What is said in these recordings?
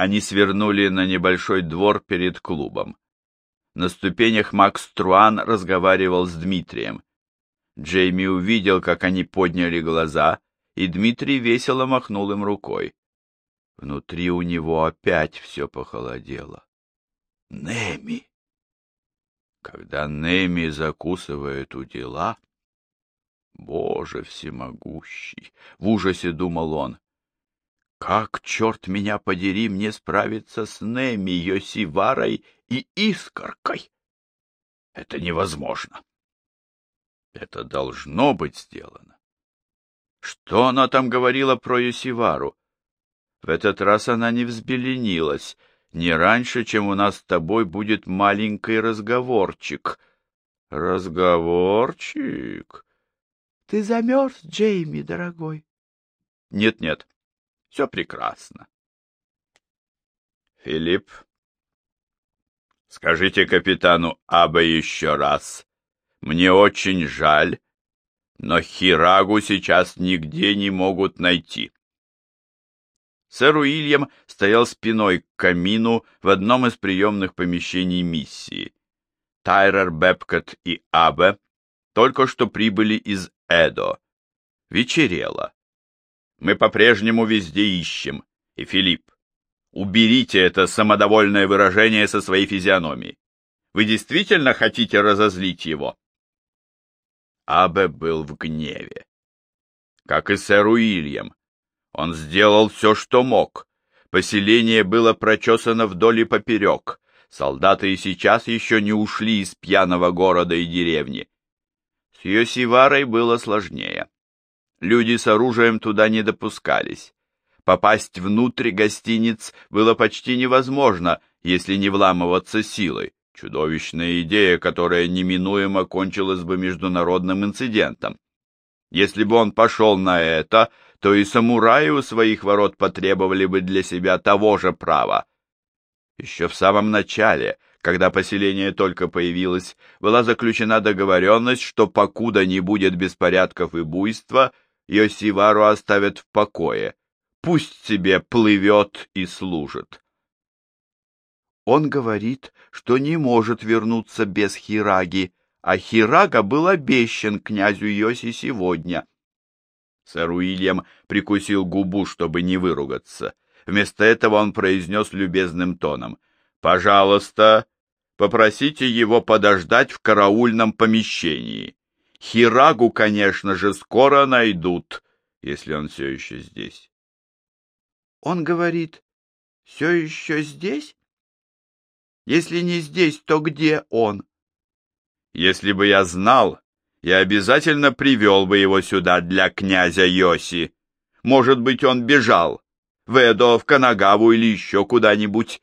Они свернули на небольшой двор перед клубом. На ступенях Макс Труан разговаривал с Дмитрием. Джейми увидел, как они подняли глаза, и Дмитрий весело махнул им рукой. Внутри у него опять все похолодело. Неми! Когда Неми закусывает у дела... Боже всемогущий! В ужасе думал он. Как, черт меня подери, мне справиться с Неми, Йосиварой и Искоркой? Это невозможно. Это должно быть сделано. Что она там говорила про Йосивару? В этот раз она не взбеленилась, не раньше, чем у нас с тобой будет маленький разговорчик. Разговорчик? Ты замерз, Джейми, дорогой? Нет-нет, все прекрасно. Филипп, скажите капитану Аба еще раз. Мне очень жаль, но Хирагу сейчас нигде не могут найти. Сэр Уильям стоял спиной к камину в одном из приемных помещений миссии. Тайрер, Бепкот и Абе только что прибыли из Эдо. Вечерело. Мы по-прежнему везде ищем. И, Филипп, уберите это самодовольное выражение со своей физиономии. Вы действительно хотите разозлить его? Абе был в гневе. Как и сэр Уильям. Он сделал все, что мог. Поселение было прочесано вдоль и поперек. Солдаты и сейчас еще не ушли из пьяного города и деревни. С Йосиварой было сложнее. Люди с оружием туда не допускались. Попасть внутрь гостиниц было почти невозможно, если не вламываться силой. Чудовищная идея, которая неминуемо кончилась бы международным инцидентом. Если бы он пошел на это, то и самураи у своих ворот потребовали бы для себя того же права. Еще в самом начале, когда поселение только появилось, была заключена договоренность, что покуда не будет беспорядков и буйства, Йосивару оставят в покое. Пусть себе плывет и служит. Он говорит, что не может вернуться без Хираги, а Хирага был обещан князю Йоси сегодня. Сэр Уильям прикусил губу, чтобы не выругаться. Вместо этого он произнес любезным тоном. «Пожалуйста, попросите его подождать в караульном помещении. Хирагу, конечно же, скоро найдут, если он все еще здесь. Он говорит, все еще здесь? Если не здесь, то где он? Если бы я знал, я обязательно привел бы его сюда для князя Йоси. Может быть, он бежал. В Эдо, в Канагаву или еще куда-нибудь.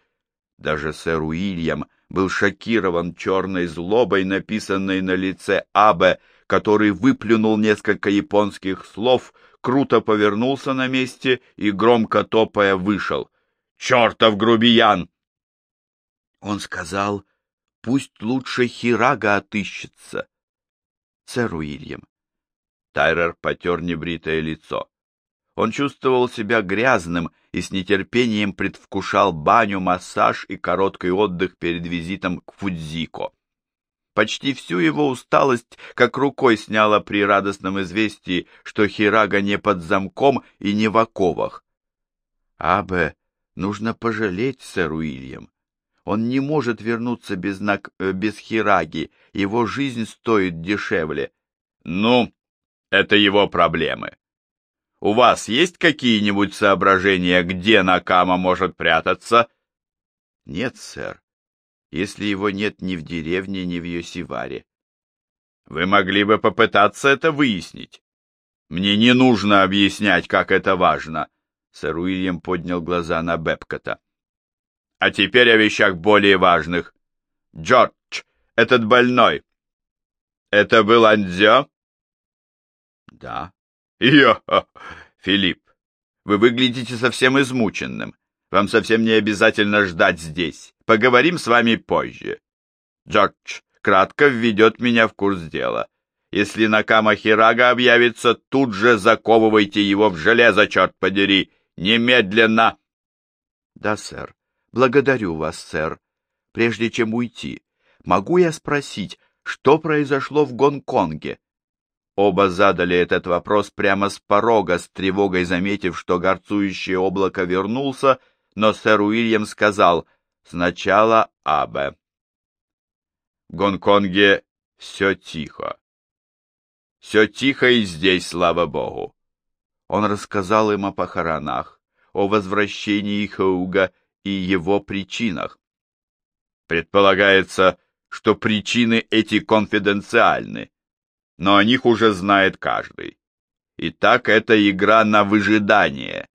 Даже сэр Уильям был шокирован черной злобой, написанной на лице Абе, который выплюнул несколько японских слов, круто повернулся на месте и, громко топая, вышел. «Чертов грубиян!» Он сказал, пусть лучше Хирага отыщется. Сэр Уильям. Тайрер потер небритое лицо. Он чувствовал себя грязным и с нетерпением предвкушал баню, массаж и короткий отдых перед визитом к Фудзико. Почти всю его усталость как рукой сняла при радостном известии, что Хирага не под замком и не в оковах. Абе, нужно пожалеть сэр Уильям. Он не может вернуться без, нак... Э, без Хираги, его жизнь стоит дешевле. Ну, это его проблемы. У вас есть какие-нибудь соображения, где Накама может прятаться? Нет, сэр если его нет ни в деревне, ни в Йосиваре. Вы могли бы попытаться это выяснить. Мне не нужно объяснять, как это важно. Сэр Уильям поднял глаза на Бепкота. А теперь о вещах более важных. Джордж, этот больной. Это был Андзё? Да. Йо, Филипп, вы выглядите совсем измученным. Вам совсем не обязательно ждать здесь. Поговорим с вами позже. Джордж кратко введет меня в курс дела. Если Накама Хирага объявится, тут же заковывайте его в железо, черт подери, немедленно. Да, сэр. Благодарю вас, сэр. Прежде чем уйти, могу я спросить, что произошло в Гонконге? Оба задали этот вопрос прямо с порога, с тревогой заметив, что горцующее облако вернулся, но сэр Уильям сказал «Сначала Абе». В Гонконге все тихо. Все тихо и здесь, слава богу. Он рассказал им о похоронах, о возвращении Хоуга и его причинах. Предполагается, что причины эти конфиденциальны но о них уже знает каждый. Итак, это игра на выжидание.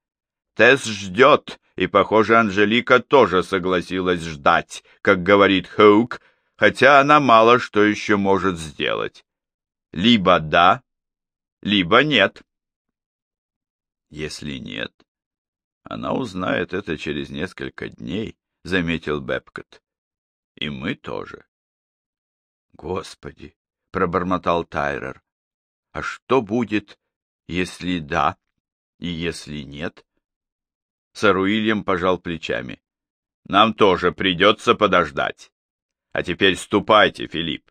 Тесс ждет, и, похоже, Анжелика тоже согласилась ждать, как говорит Хоук, хотя она мало что еще может сделать. Либо да, либо нет. Если нет, она узнает это через несколько дней, — заметил Бепкот. И мы тоже. Господи, пробормотал Тайрер. А что будет, если да и если нет? Сэр Уильям пожал плечами. Нам тоже придется подождать. А теперь ступайте, Филипп.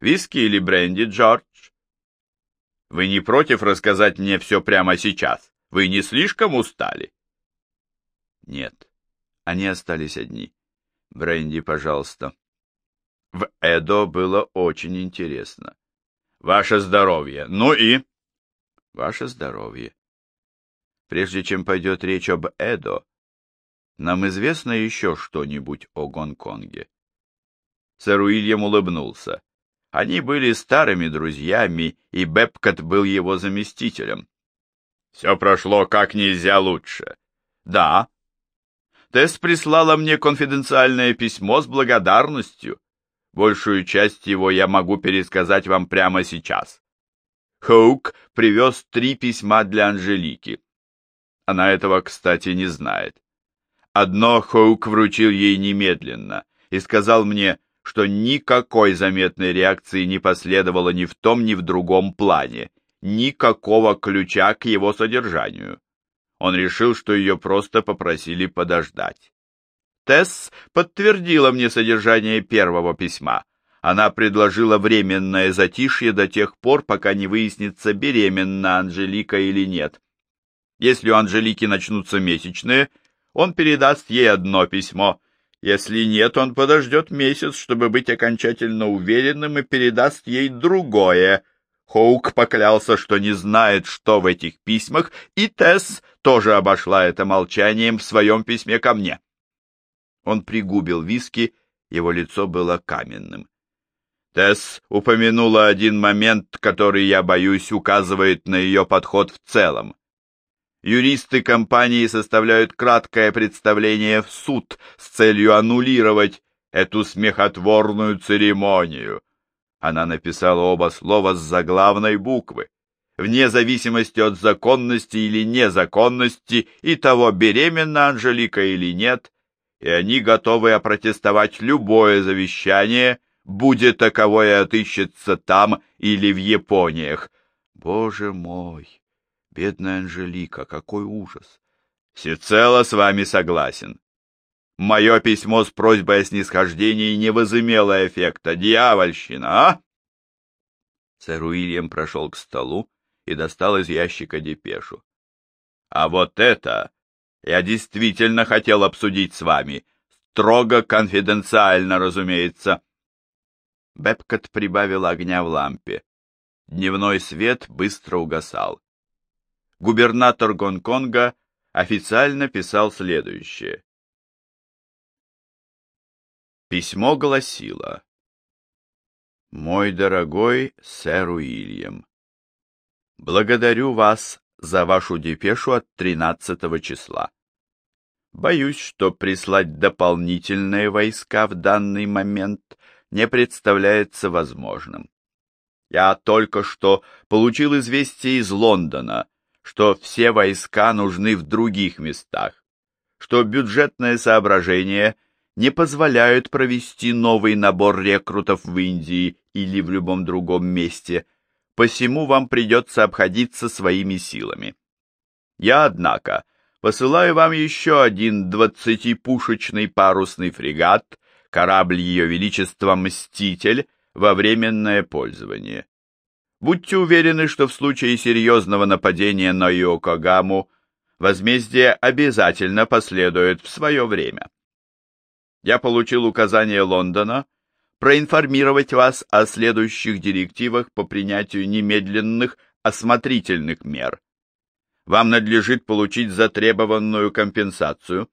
Виски или бренди, Джордж? Вы не против рассказать мне все прямо сейчас? Вы не слишком устали? Нет, они остались одни. Бренди, пожалуйста. В Эдо было очень интересно. Ваше здоровье. Ну и? Ваше здоровье. Прежде чем пойдет речь об Эдо, нам известно еще что-нибудь о Гонконге. Сэр Уильям улыбнулся. Они были старыми друзьями, и Бепкот был его заместителем. Все прошло как нельзя лучше. Да. Тесс прислала мне конфиденциальное письмо с благодарностью. Большую часть его я могу пересказать вам прямо сейчас. Хоук привез три письма для Анжелики. Она этого, кстати, не знает. Одно Хоук вручил ей немедленно и сказал мне, что никакой заметной реакции не последовало ни в том, ни в другом плане, никакого ключа к его содержанию. Он решил, что ее просто попросили подождать. Тесс подтвердила мне содержание первого письма. Она предложила временное затишье до тех пор, пока не выяснится, беременна Анжелика или нет. Если у Анжелики начнутся месячные, он передаст ей одно письмо. Если нет, он подождет месяц, чтобы быть окончательно уверенным, и передаст ей другое. Хоук поклялся, что не знает, что в этих письмах, и Тесс тоже обошла это молчанием в своем письме ко мне. Он пригубил виски, его лицо было каменным. Тесс упомянула один момент, который, я боюсь, указывает на ее подход в целом. Юристы компании составляют краткое представление в суд с целью аннулировать эту смехотворную церемонию. Она написала оба слова с заглавной буквы. Вне зависимости от законности или незаконности и того, беременна Анжелика или нет, и они готовы опротестовать любое завещание, будет таковое отыщется там или в Япониях. Боже мой, бедная Анжелика, какой ужас! Всецело с вами согласен. Мое письмо с просьбой о снисхождении не возымело эффекта. Дьявольщина, а? Сэр Уильям прошел к столу и достал из ящика депешу. А вот это я действительно хотел обсудить с вами. Строго конфиденциально, разумеется. Бепкот прибавил огня в лампе. Дневной свет быстро угасал. Губернатор Гонконга официально писал следующее. Письмо гласило «Мой дорогой сэр Уильям, благодарю вас за вашу депешу от 13 числа. Боюсь, что прислать дополнительные войска в данный момент не представляется возможным. Я только что получил известие из Лондона, что все войска нужны в других местах, что бюджетные соображения не позволяют провести новый набор рекрутов в Индии или в любом другом месте – посему вам придется обходиться своими силами. Я, однако, посылаю вам еще один двадцатипушечный парусный фрегат, корабль Ее Величества «Мститель» во временное пользование. Будьте уверены, что в случае серьезного нападения на Йокогаму возмездие обязательно последует в свое время. Я получил указание Лондона проинформировать вас о следующих директивах по принятию немедленных осмотрительных мер. Вам надлежит получить затребованную компенсацию,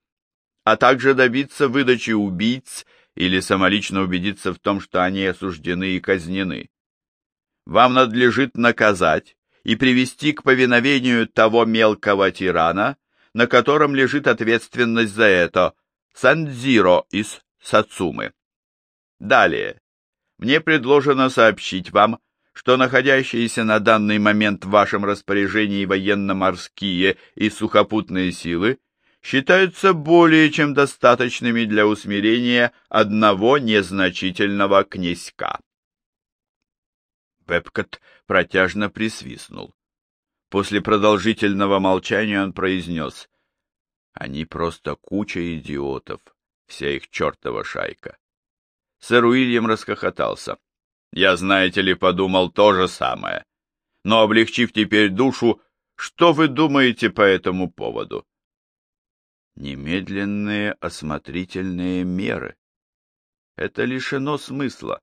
а также добиться выдачи убийц или самолично убедиться в том, что они осуждены и казнены. Вам надлежит наказать и привести к повиновению того мелкого тирана, на котором лежит ответственность за это, Сандзиро из Сацумы. Далее. Мне предложено сообщить вам, что находящиеся на данный момент в вашем распоряжении военно-морские и сухопутные силы считаются более чем достаточными для усмирения одного незначительного князька. Пепкот протяжно присвистнул. После продолжительного молчания он произнес, «Они просто куча идиотов, вся их чертова шайка». Сэр Уильям расхохотался. «Я, знаете ли, подумал то же самое. Но, облегчив теперь душу, что вы думаете по этому поводу?» Немедленные осмотрительные меры. Это лишено смысла.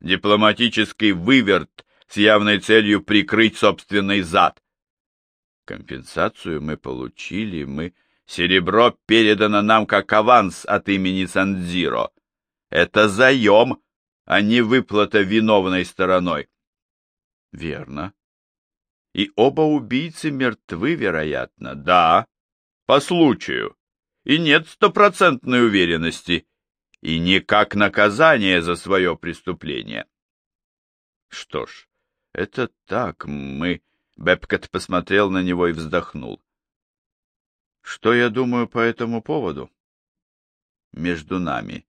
Дипломатический выверт с явной целью прикрыть собственный зад. Компенсацию мы получили, мы... Серебро передано нам как аванс от имени Сандзиро. Это заем, а не выплата виновной стороной. Верно. И оба убийцы мертвы, вероятно. Да, по случаю и нет стопроцентной уверенности, и не как наказание за свое преступление. Что ж, это так, мы... Бепкот посмотрел на него и вздохнул. Что я думаю по этому поводу? Между нами.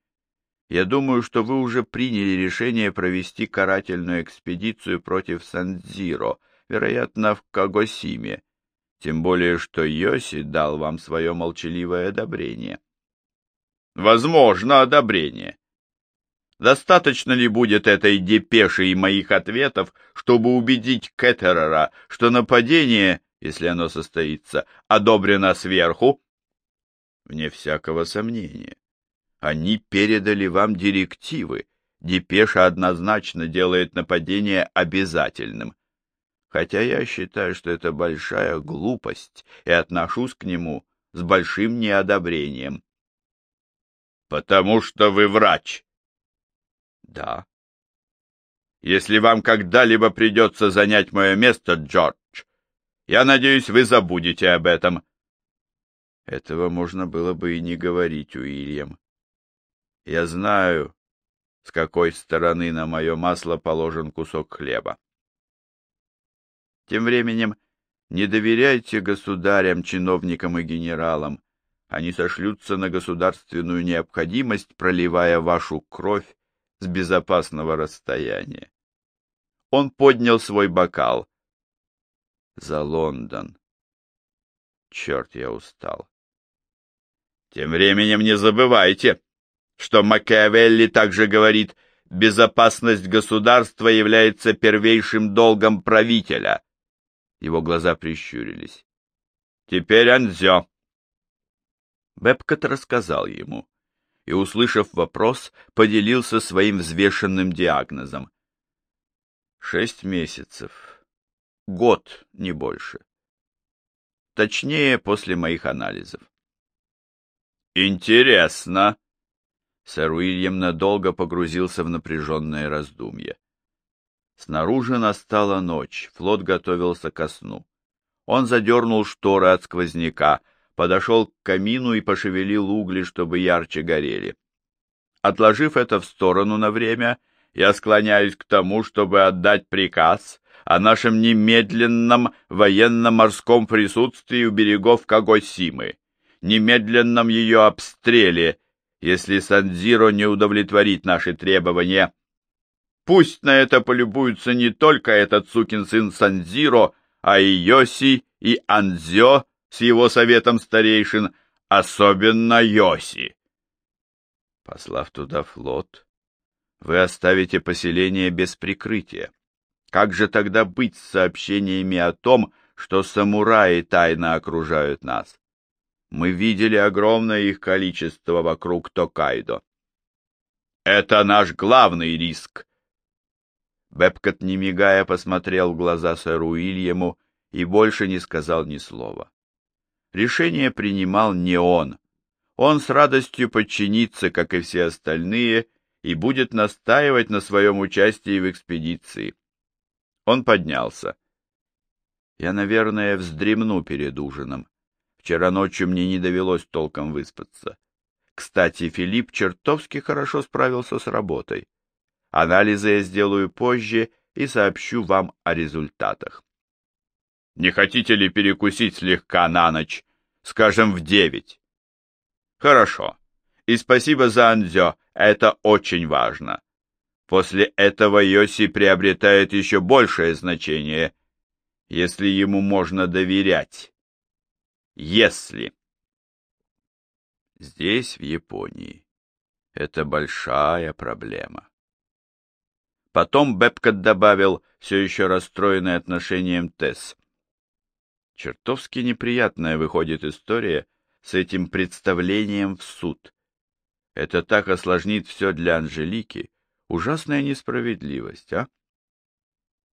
Я думаю, что вы уже приняли решение провести карательную экспедицию против Сандзиро, вероятно, в Кагосиме, тем более что Йоси дал вам свое молчаливое одобрение. Возможно, одобрение. Достаточно ли будет этой депеши и моих ответов, чтобы убедить Кеттерера, что нападение, если оно состоится, одобрено сверху? Вне всякого сомнения. Они передали вам директивы. Депеша однозначно делает нападение обязательным хотя я считаю, что это большая глупость и отношусь к нему с большим неодобрением. — Потому что вы врач. — Да. — Если вам когда-либо придется занять мое место, Джордж, я надеюсь, вы забудете об этом. Этого можно было бы и не говорить, Уильям. Я знаю, с какой стороны на мое масло положен кусок хлеба. Тем временем не доверяйте государям, чиновникам и генералам. Они сошлются на государственную необходимость, проливая вашу кровь с безопасного расстояния. Он поднял свой бокал. За Лондон. Черт, я устал. Тем временем не забывайте, что Макиавелли также говорит, безопасность государства является первейшим долгом правителя. Его глаза прищурились. «Теперь Анзё!» Бепкот рассказал ему и, услышав вопрос, поделился своим взвешенным диагнозом. «Шесть месяцев. Год, не больше. Точнее, после моих анализов». «Интересно!» Сэр Уильям надолго погрузился в напряженное раздумье. Снаружи настала ночь, флот готовился ко сну. Он задернул шторы от сквозняка, подошел к камину и пошевелил угли, чтобы ярче горели. Отложив это в сторону на время, я склоняюсь к тому, чтобы отдать приказ о нашем немедленном военно-морском присутствии у берегов Кагосимы, немедленном ее обстреле, если Сандзиро не удовлетворит наши требования Пусть на это полюбуются не только этот сукин сын Санзиро, а и Йоси, и Анзё, с его советом старейшин, особенно Йоси. Послав туда флот, вы оставите поселение без прикрытия. Как же тогда быть с сообщениями о том, что самураи тайно окружают нас? Мы видели огромное их количество вокруг Токайдо. Это наш главный риск. Бепкот, не мигая, посмотрел в глаза сэру Уильяму и больше не сказал ни слова. Решение принимал не он. Он с радостью подчинится, как и все остальные, и будет настаивать на своем участии в экспедиции. Он поднялся. Я, наверное, вздремну перед ужином. Вчера ночью мне не довелось толком выспаться. Кстати, Филипп чертовски хорошо справился с работой. Анализы я сделаю позже и сообщу вам о результатах. Не хотите ли перекусить слегка на ночь, скажем, в девять? Хорошо. И спасибо за Андзё, это очень важно. После этого Йоси приобретает еще большее значение, если ему можно доверять. Если. Здесь, в Японии, это большая проблема. Потом Бепкот добавил, все еще расстроенный отношением Тесс. Чертовски неприятная выходит история с этим представлением в суд. Это так осложнит все для Анжелики. Ужасная несправедливость, а?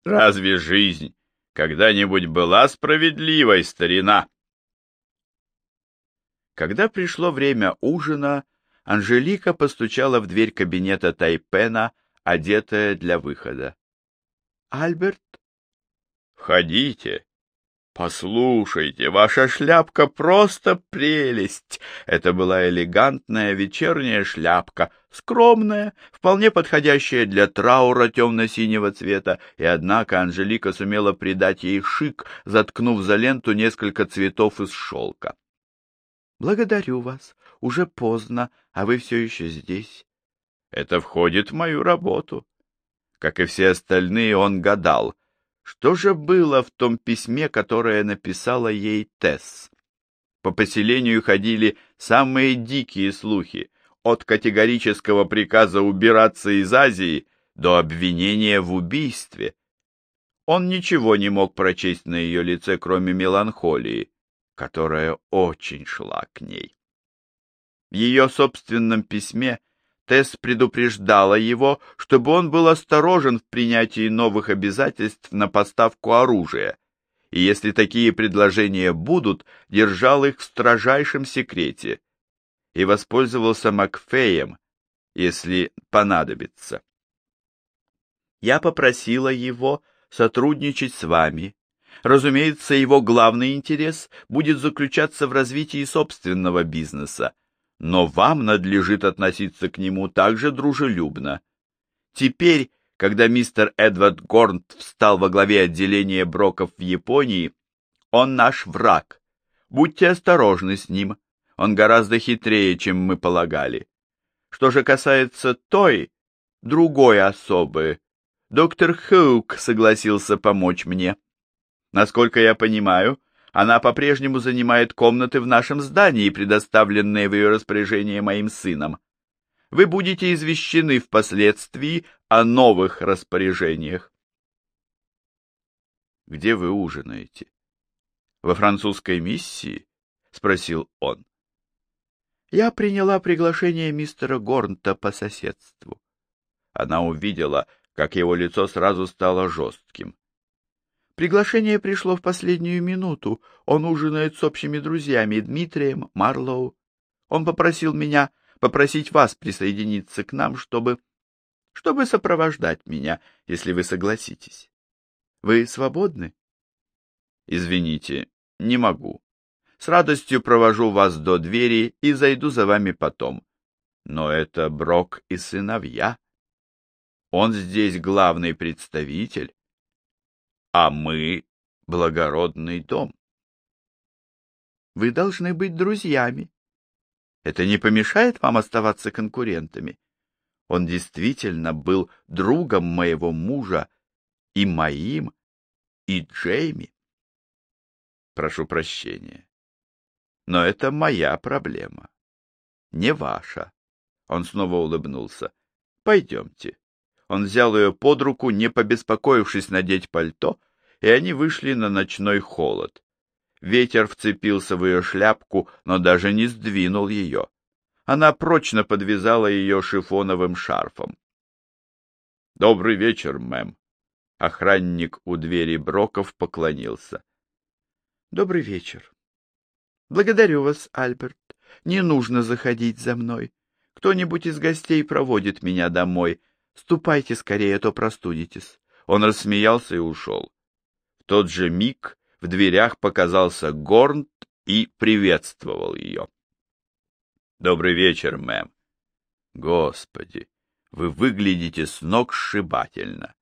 Разве жизнь когда-нибудь была справедливой, старина? Когда пришло время ужина, Анжелика постучала в дверь кабинета Тайпена, одетая для выхода. «Альберт?» «Входите. Послушайте, ваша шляпка просто прелесть!» Это была элегантная вечерняя шляпка, скромная, вполне подходящая для траура темно-синего цвета, и однако Анжелика сумела придать ей шик, заткнув за ленту несколько цветов из шелка. «Благодарю вас. Уже поздно, а вы все еще здесь. Это входит в мою работу. Как и все остальные, он гадал, что же было в том письме, которое написала ей Тесс. По поселению ходили самые дикие слухи, от категорического приказа убираться из Азии до обвинения в убийстве. Он ничего не мог прочесть на ее лице, кроме меланхолии, которая очень шла к ней. В ее собственном письме Тесс предупреждала его, чтобы он был осторожен в принятии новых обязательств на поставку оружия, и если такие предложения будут, держал их в строжайшем секрете и воспользовался Макфеем, если понадобится. Я попросила его сотрудничать с вами. Разумеется, его главный интерес будет заключаться в развитии собственного бизнеса, но вам надлежит относиться к нему также дружелюбно. Теперь, когда мистер Эдвард Горнт встал во главе отделения броков в Японии, он наш враг. Будьте осторожны с ним, он гораздо хитрее, чем мы полагали. Что же касается той, другой особы, доктор Хоук согласился помочь мне. Насколько я понимаю, она по-прежнему занимает комнаты в нашем здании, предоставленные в ее распоряжение моим сыном. Вы будете извещены впоследствии о новых распоряжениях. Где вы ужинаете? Во французской миссии? спросил он. Я приняла приглашение мистера Горнта по соседству. Она увидела, как его лицо сразу стало жестким. Приглашение пришло в последнюю минуту. Он ужинает с общими друзьями Дмитрием, Марлоу. Он попросил меня попросить вас присоединиться к нам, чтобы... чтобы сопровождать меня, если вы согласитесь. Вы свободны? Извините, не могу. С радостью провожу вас до двери и зайду за вами потом. Но это Брок и сыновья. Он здесь главный представитель а мы — благородный дом. Вы должны быть друзьями. Это не помешает вам оставаться конкурентами. Он действительно был другом моего мужа и моим, и Джейми. Прошу прощения. Но это моя проблема, не ваша. Он снова улыбнулся. Пойдемте. Он взял ее под руку, не побеспокоившись надеть пальто, и они вышли на ночной холод. Ветер вцепился в ее шляпку, но даже не сдвинул ее. Она прочно подвязала ее шифоновым шарфом. — Добрый вечер, мэм. Охранник у двери Броков поклонился. — Добрый вечер. — Благодарю вас, Альберт. Не нужно заходить за мной. Кто-нибудь из гостей проводит меня домой. Ступайте скорее, а то простудитесь. Он рассмеялся и ушел. В тот же миг в дверях показался Горнт и приветствовал ее. «Добрый вечер, мэм». «Господи, вы выглядите с ног сшибательно.